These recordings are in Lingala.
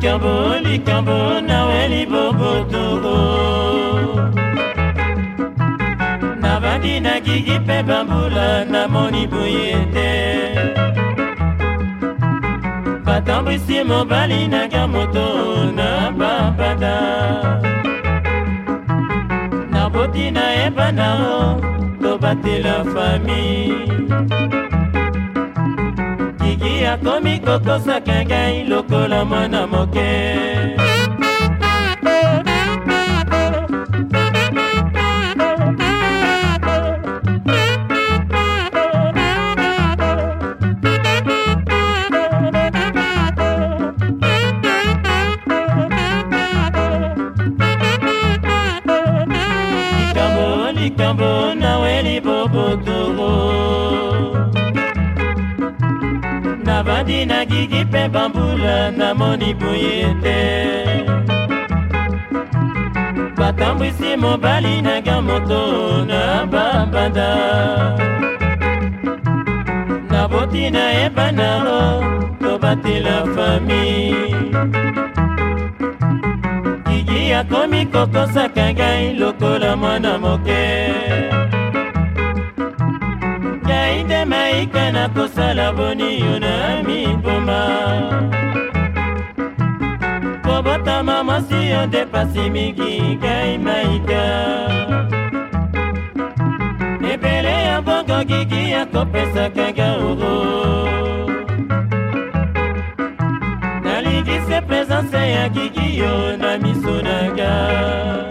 likambo likambo nawe libobotoko nabandi na gigi mpe bambula namoni boye te batambwisi mobali nanga moto na babada naboti nayebana o kobatela famille akomi kokosa ngai lokola mwana moke likambo nawe libobotoro nadi nagigi mpe bambula namoni boye te batambwisi mobali nanga moto na babanda naboti nayeba naro tobatela fami gigi akomi kokosaka ngai lokola mwana moke motema yika na kosala boni yo na mipoma kobotama mwasi yo depasi mingi kai maika ebele ya bongo gigi ya kopesaka gaoro nalingisi presence ya gigi yo na miso na ngai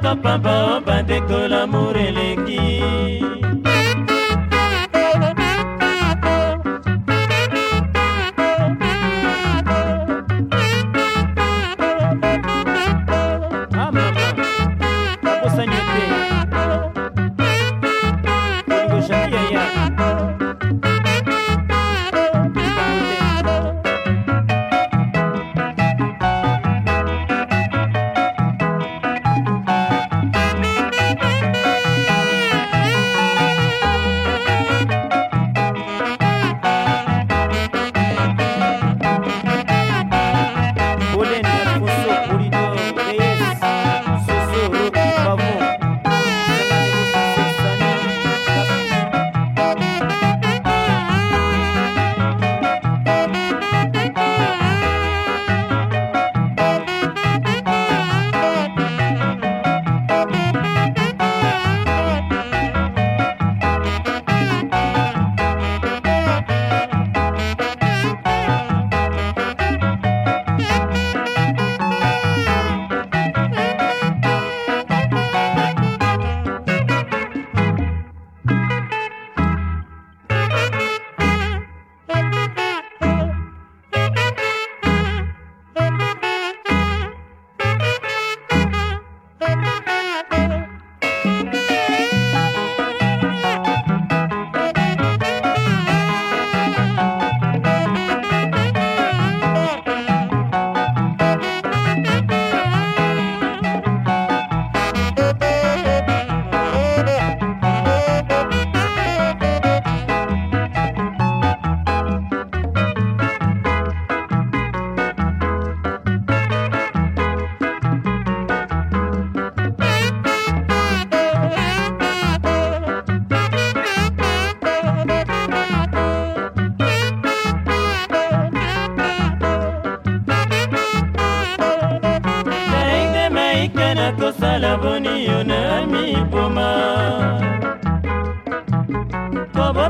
kaka pamba bandeko lamour eleki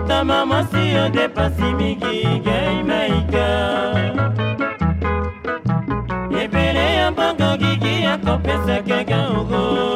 ata mama si odepasi mingi gei maika ebele ya mbongo gigi akopesakaka oko